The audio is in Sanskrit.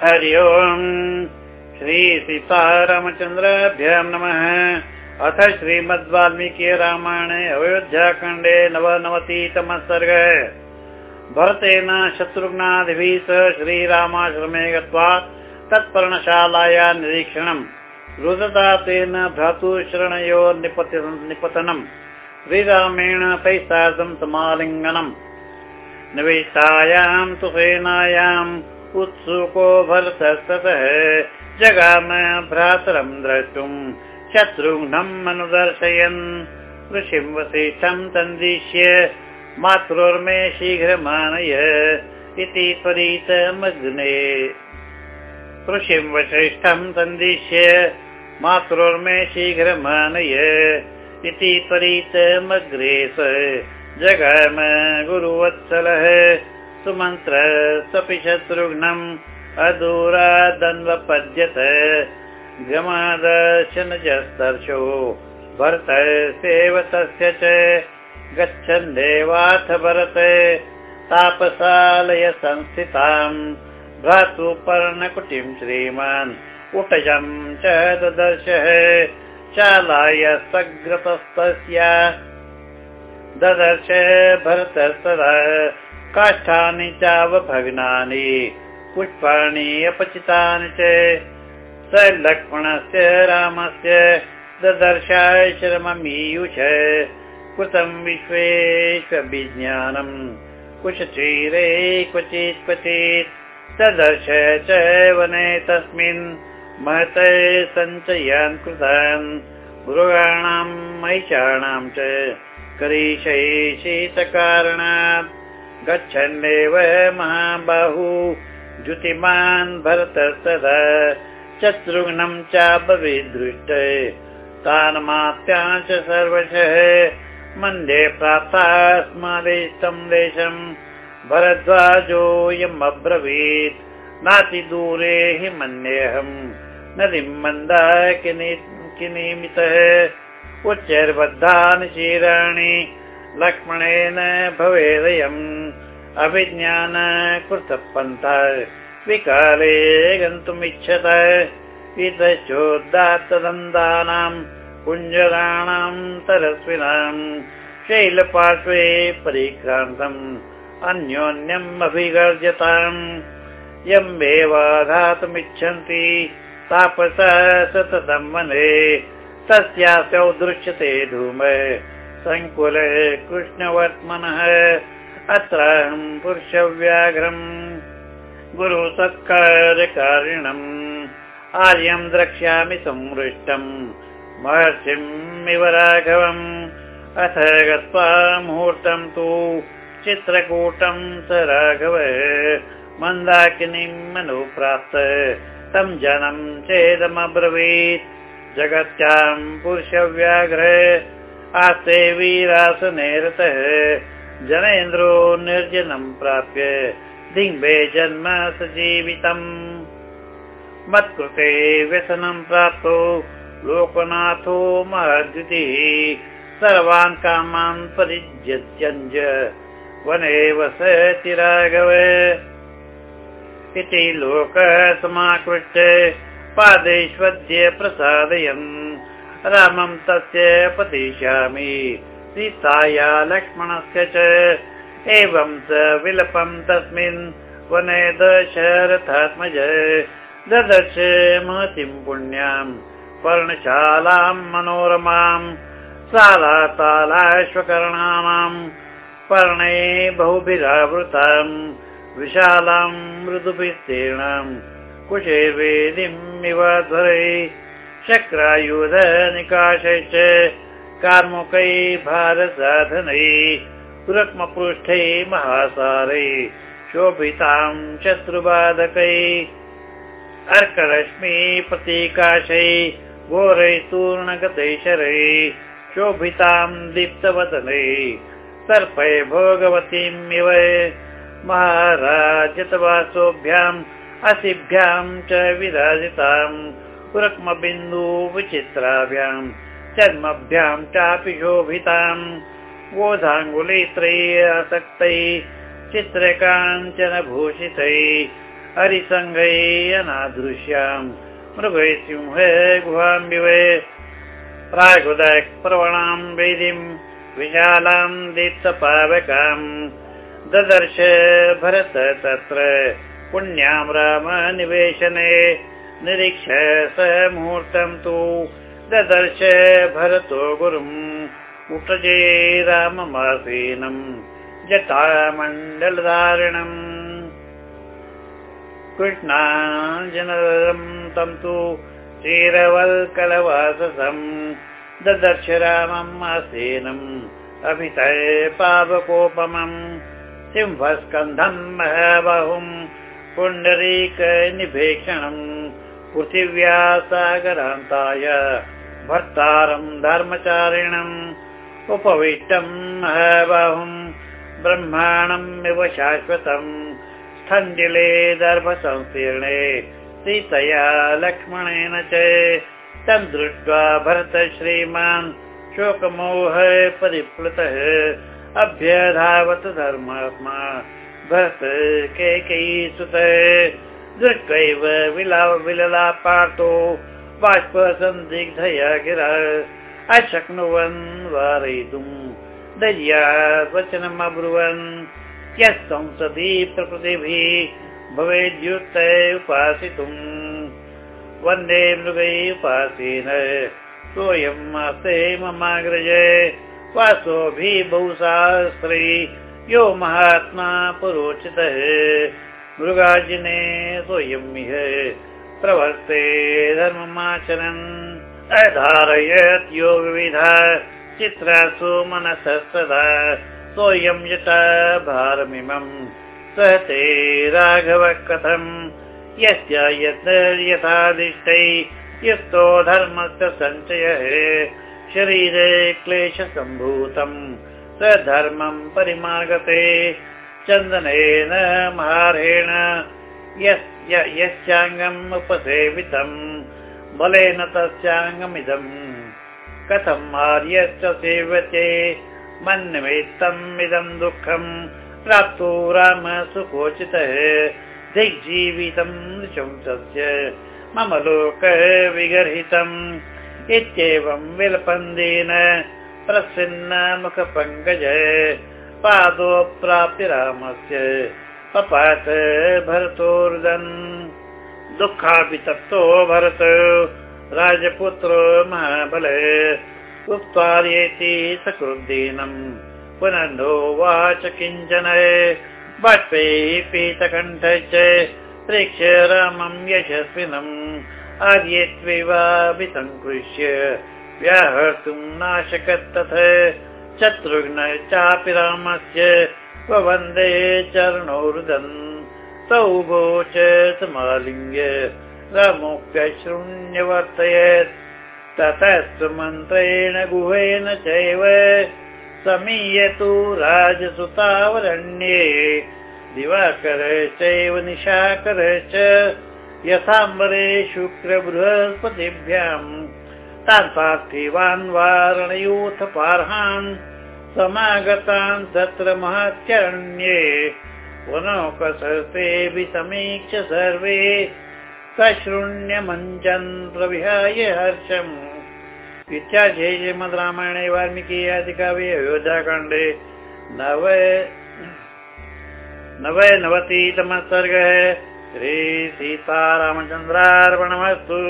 हरि ओम्। श्रीसीतारामचन्द्राभ्यां नमः। अथ श्रीमद्वाल्मीकि रामायणे अयोध्याखण्डे नवनवतितमः सर्ग भरतेन शत्रुघ्नादिभिः सह श्रीरामाश्रमे गत्वा तत्पर्णशालाया निरीक्षणम्। रुदता तेन भ्रातुशरणयो निपतनम्। श्रीरामेण तैः सार्धं समालिङ्गनम् तु सेनायाम् उत्सुको भरतस्ततः जगाम भ्रातरं द्रष्टुम् शत्रुघ्नम् अनुदर्शयन् मातृर्मे शीघ्रमानय इति त्वरितमग्ने। ऋषिं वसिष्ठं तन्दिश्य मातृर्मे शीघ्रमानय इति त्वरितमग्रे स। जगाम गुरुवत्सलः सुमन्त्र स्वपि शत्रुघ्नम् अदूरादन्वपद्यत गमादर्शनजस्तर्शो भरत सेवतस्य च। गच्छन्देवाथ भरत। तापसालय संस्थिताम् भ्रातुपर्णकुटिम् श्रीमान्। उटजम् च ददर्शः। शालाय सग्रतस्तस्य। ददर्श भरतस्तदा काष्ठानि चावभग्नानि पुष्पाणि अपचितानि च। स लक्ष्मणस्य रामस्य ददर्शाय श्रममीयुष कृतं विश्वेश्वविज्ञानम् कुशचीरे क्वचित् क्वचित् ददर्श च वने तस्मिन् महत सञ्चयान् कृतान् मृगाणां महिषाणां च। करीशै शीतकारणात् गच्छन्नेव महाबाहु। द्युतिमान् भरतस्तदा शत्रुघ्नं चापविदृष्ट तान् मात्या च सर्वशः। मन्दे प्राप्तास्मादेष्टं देशम् भरद्वाजोऽयम् अब्रवीत्। नातिदूरे हि मन्येऽहम् नदीं मन्दाकिनिमितः उच्चैर्बद्धानि क्षीराणि लक्ष्मणेन भवेदयम्। अभिज्ञान कृतपन्था। विकाले गन्तुमिच्छत। इतश्चोदात्तदन्तानाम् कुञ्जराणाम् तरस्विनाम्। शैलपार्श्वे परिक्रान्तम्। अन्योन्यम् अभिगर्जताम् यम्बेवाधातुमिच्छन्ति तापसा सततं वने। तस्यासौ दृश्यते धूम सङ्कुल कृष्णवर्त्मनः अत्राहं पुरुषव्याघ्रम्। गुरुसत्कारकारिणम् आर्यं द्रक्ष्यामि संवृष्टम्। महर्षिम् इव राघवम्। अथ गत्वा मुहूर्तं तु चित्रकूटं स राघव। मन्दाकिनीम् अनुप्राप्त तं जनं चेदमब्रवीत्। जगत्यां पुरुषव्याघ्र आस्ते वीरासने रतः जनेन्द्रो निर्जनं प्राप्य दिङ्बे जन्म सजीवितम् मत्कृते व्यसनं प्राप्तो लोकनाथो महद्युतिः। सर्वान् कामान् परित्यज वने वसति राघव। इति लोकः समाकृष्ट पादैष्वद्य प्रसादयन् रामं तस्य पतिष्यामि सीताया लक्ष्मणस्य च। एवं स विलपं तस्मिन् वने दशरथात्मज। ददर्श महतीं पुण्याम् पर्णशालां मनोरमाम् सालातालाश्वकर्णानाम् पर्णे बहुभिरावृताम् विशालां मृदुभिस्तीर्णाम् कुशेर्वेदीम् इव ध्वरै शक्रायुधनिकाशैश्च कार्मुकै भारसाधनै रुक्मपृष्ठै महासारै शोभितां शत्रुबाधकै अर्करश्मि प्रतीकाशै घोरै तूर्णगतैशरै शोभितां दीप्तवदनै सर्पै भोगवतीम् इव महाराजतवासोभ्याम् असिभ्यां च विराजिताम् रुक्मबिन्दु विचित्राभ्याम् चर्मभ्यां चापि शोभिताम्। गोधाङ्गुलित्रै आसक्तै चित्रकाञ्चन भूषितै हरिसङ्घै अनादृश्याम्। मृगै सिंहे गुहाम्बिवे प्रागुदक् प्रवणां वेदीं विशालां दीप्तपावकाम्। ददर्श भरत तत्र पुण्यां राम निवेशने निरीक्ष स मुहूर्तं तु। ददर्श भरतो गुरुम्। उटजे राममासीनम्। जटामण्डलधारिणम्। कृष्णाञ्जनरं तं तु। क्षीरवल्कलवाससम् ददर्श रामम् आसीनम्। अभितय पावकोपमम्। सिंहस्कन्धम् महाबाहुम्। पुण्डरीकनिभेक्षणम् पृथिव्या सागरान्ताय भर्तारम् धर्मचारिणम् उपविष्टम् महाबाहुम् ब्रह्माणम् इव शाश्वतम् स्थञ्जिले दर्भसंकीर्णे सीतया लक्ष्मणेन च तं दृष्ट्वा भरत श्रीमान् शोकमोह परिप्लुतः अभ्यधावत धर्मात्मा भरत केकयी सुतः दृष्ट्वैव विला विललापातो बाष्पसन्दिग्धया गिरा अशक्नुवन् वारयितुम् दर्या वचनम् अब्रुवन् संसदि प्रकृतिभिः भवेद्युक्त उपासितुम् वन्दे मृगै उपासीन। सोऽयम् आस्ते ममाग्रज। वासोभिः बहुशास्त्रै। यो महात्मा पुरोचितः मृगार्जिने सोऽयम् इह प्रवर्ते धर्ममाचरन्। अधारयत् यो विविधा चित्रासु मनसः सदा सोऽयं यथा भारमिमम् सहते राघव कथम् यस्य यत् यथादिष्टै यस्तो धर्मस्य सञ्चयः। शरीरे क्लेशसम्भूतम्। स धर्मम् परिमार्गते चन्दनेन महारेण। यस्याङ्गम् उपसेवितम्। बलेन तस्याङ्गमिदम्। कथम् आर्यश्च सेव्यते मन्निमित्तम् इदम् दुःखम्। प्राप्तो राम सुकोचितः। दिग्जीवितम् नृशंसस्य। मम लोकः विगर्हितम्। इत्येवम् विलपन्देन प्रसन्न मुखपङ्कज पादो प्राप्य रामस्य। पपात भरतोर्दन्। दुःखाभितप्तो भरत। राजपुत्रो महाबल। उत्पार्येति सकृद्दीनम् पुनर्नोवाच किञ्चन। बाष्पैः पीतकण्ठ च प्रेक्ष्य रामम् यशस्विनम्। आर्येत्वैवाभिसङ्कृष्य। व्याहर्तुम् नाशकत् शत्रुघ्न चापि रामस्य वन्दे चरणोरुदन् तौ भो च समालिङ्ग्य रामोऽप्यशृण्यवर्तयत् ततस्तु मन्त्रेण गुहेन चैव समीयतु राजसुतावरण्ये। दिवाकरश्चैव निशाकरश्च यथाम्बरे शुक्रबृहस्पतिभ्याम् तान् पार्थिवान् वारणयोथ पार्हान् समागतान् तत्र महत्यरण्ये पुनः समीक्ष सर्वे सशृण्यमञ्चन् प्रविहाय हर्षम्। इत्याख्ये श्रीमद् रामायणे वाल्मीकि आदिकाव्ये अयोध्याकाण्डे नव नवतितमः सर्गः। श्रीसीतारामचन्द्रार्पणमस्तु